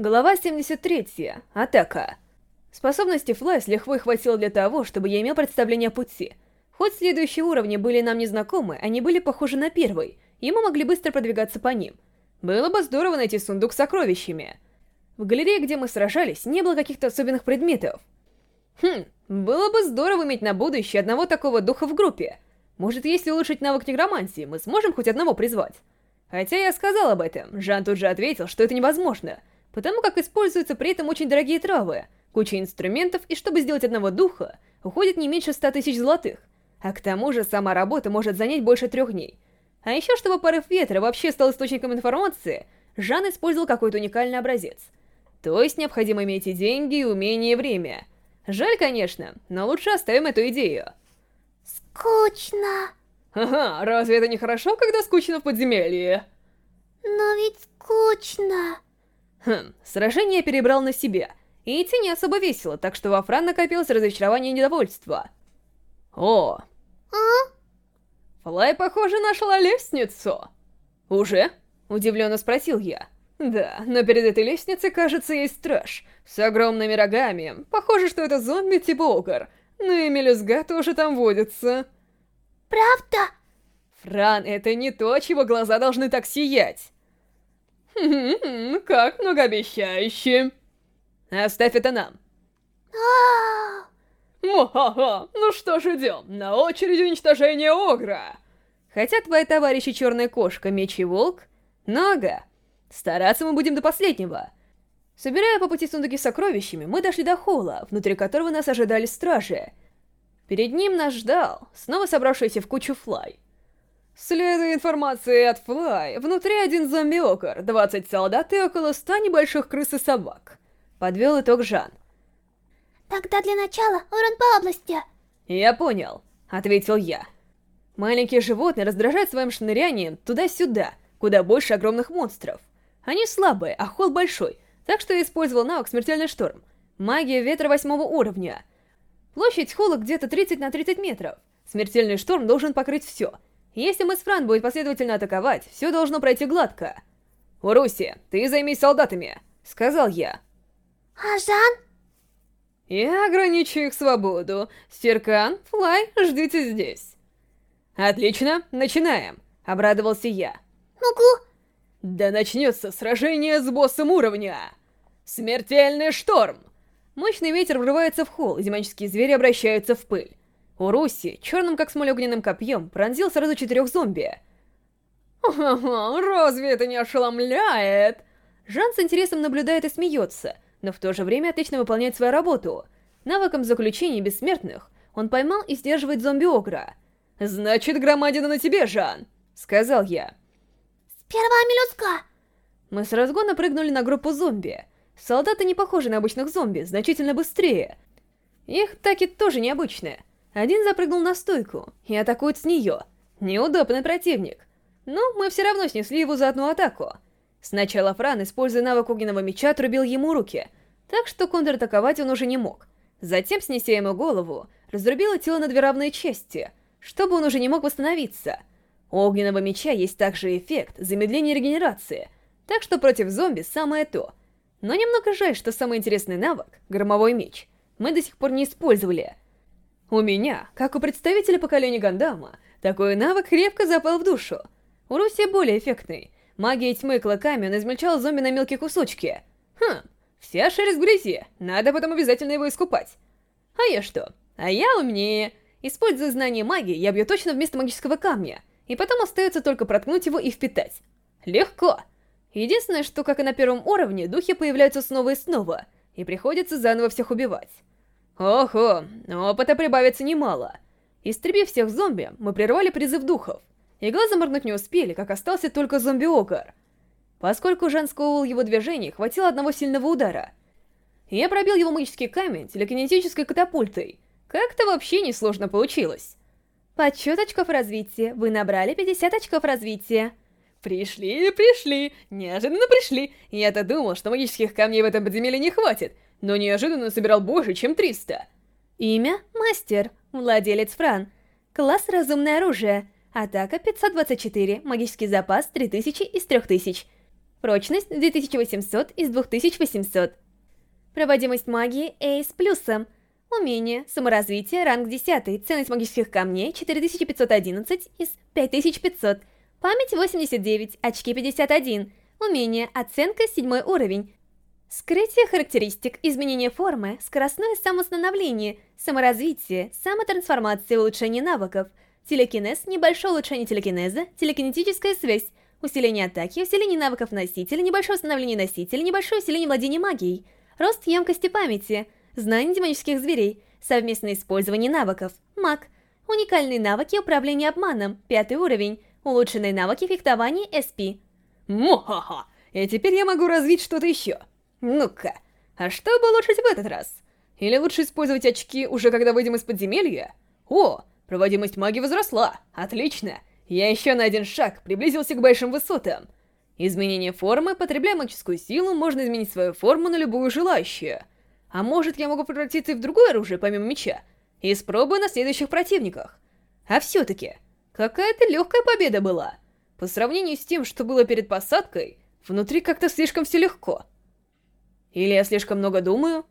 Глава 73. Атака. Способности Флай с лихвой хватило для того, чтобы я имел представление о пути. Хоть следующие уровни были нам незнакомы, они были похожи на первый, и мы могли быстро продвигаться по ним. Было бы здорово найти сундук с сокровищами. В галерее, где мы сражались, не было каких-то особенных предметов. Хм, было бы здорово иметь на будущее одного такого духа в группе. Может, если улучшить навык негромантии, мы сможем хоть одного призвать? Хотя я сказал об этом, Жан тут же ответил, что это невозможно, потому как используются при этом очень дорогие травы, куча инструментов, и чтобы сделать одного духа, уходит не меньше ста тысяч золотых. А к тому же сама работа может занять больше трех дней. А еще, чтобы порыв ветра вообще стал источником информации, Жан использовал какой-то уникальный образец. То есть необходимо иметь и деньги, и умения, и время. Жаль, конечно, но лучше оставим эту идею. Скучно. Ага, разве это не хорошо, когда скучно в подземелье? Но ведь скучно. Хм, сражение перебрал на себя, и идти не особо весело, так что во Фран накопилось разочарование и недовольство. О! А? Флай, похоже, нашла лестницу. Уже? Удивленно спросил я. Да, но перед этой лестницей, кажется, есть страж. С огромными рогами. Похоже, что это зомби типа Огр. Ну и мелюзга тоже там водится. Правда? Фран, это не то, чего глаза должны так сиять. Как многообещающе. Оставь это нам. А, Ха-ха, ну что ж, идем. На очереди уничтожение Огра. Хотя твои товарищи Черная Кошка, Меч и Волк, много. Стараться мы будем до последнего. Собирая по пути сундуки с сокровищами, мы дошли до холла, внутри которого нас ожидали стражи. Перед ним нас ждал, снова собравшийся в кучу Флай. Следуя информации от Флай, внутри один зомби-окор, 20 солдат и около 100 небольших крыс и собак. Подвел итог Жан. Тогда для начала урон по области. «Я понял», — ответил я. Маленькие животные раздражают своим шнырянием туда-сюда, куда больше огромных монстров. Они слабые, а холл большой, так что я использовал навык «Смертельный шторм». Магия ветра восьмого уровня. Площадь холла где-то 30 на 30 метров. Смертельный шторм должен покрыть все. Если мы с Фран будем последовательно атаковать, все должно пройти гладко. «Уруси, ты займись солдатами», — сказал я. А Жан? Я ограничу их свободу. Стеркан, Флай, ждите здесь. Отлично, начинаем, обрадовался я. Могу. Да начнется сражение с боссом уровня. Смертельный шторм. Мощный ветер врывается в холл, и демонические звери обращаются в пыль. У Руси, черным как смоль огненным копьем, пронзил сразу четырех зомби. «Ха-ха, разве это не ошеломляет?» Жан с интересом наблюдает и смеется, но в то же время отлично выполняет свою работу. Навыком заключения бессмертных он поймал и сдерживает зомби-огра. «Значит, громадина на тебе, Жан!» — сказал я. Сперва мелюзга. Мы с разгона прыгнули на группу зомби. Солдаты не похожи на обычных зомби, значительно быстрее. Их таки тоже необычные. Один запрыгнул на стойку и атакует с нее. Неудобный противник. Но мы все равно снесли его за одну атаку. Сначала Фран, используя навык огненного меча, отрубил ему руки, так что контратаковать он уже не мог. Затем, снеся ему голову, разрубила тело на две равные части, чтобы он уже не мог восстановиться. У огненного меча есть также эффект замедления регенерации, так что против зомби самое то. Но немного жаль, что самый интересный навык — громовой меч — мы до сих пор не использовали. У меня, как у представителя поколения Гандама, такой навык крепко запал в душу. У Руси более эффектный. Магией тьмы клыками он измельчал зомби на мелкие кусочки. Хм, вся шерсть в грязи, надо потом обязательно его искупать. А я что? А я умнее. Используя знание магии, я бью точно вместо магического камня, и потом остается только проткнуть его и впитать. Легко. Единственное, что, как и на первом уровне, духи появляются снова и снова, и приходится заново всех убивать. Ого, опыта прибавится немало. Истребив всех зомби, мы прервали призыв духов, и глазом моргнуть не успели, как остался только зомби-огар. Поскольку Жан сковывал его движение, хватило одного сильного удара. Я пробил его магический камень телекинетической катапультой. Как-то вообще несложно получилось. Подсчет очков развития. Вы набрали 50 очков развития. Пришли, пришли, неожиданно пришли. Я-то думал, что магических камней в этом подземелье не хватит, но неожиданно собирал больше, чем 300. Имя — Мастер, владелец Фран. Класс — Разумное оружие. Атака 524, магический запас 3000 из 3000. Прочность 2800 из 2800. Проводимость магии A с плюсом. Умение, саморазвитие, ранг 10, ценность магических камней 4511 из 5500. Память 89, очки 51. Умение, оценка 7 уровень. Скрытие характеристик, изменение формы, скоростное самоустановление, саморазвитие, самотрансформация, улучшение навыков, телекинез, небольшое улучшение телекинеза, телекинетическая связь, усиление атаки, усиление навыков носителя, небольшое установление носителя, небольшое усиление владения магией, рост емкости памяти, знание демонических зверей, совместное использование навыков, маг, уникальные навыки управления обманом, пятый уровень, улучшенные навыки фехтования SP. Мохаха! И теперь я могу развить что-то еще. Ну-ка, а что бы улучшить в этот раз? Или лучше использовать очки уже когда выйдем из подземелья? О, проводимость магии возросла. Отлично. Я еще на один шаг приблизился к большим высотам. Изменение формы, потребляя магическую силу, можно изменить свою форму на любую желающую. А может, я могу превратиться и в другое оружие, помимо меча, и спробую на следующих противниках. А все-таки, какая-то легкая победа была. По сравнению с тем, что было перед посадкой, внутри как-то слишком все легко. Или я слишком много думаю?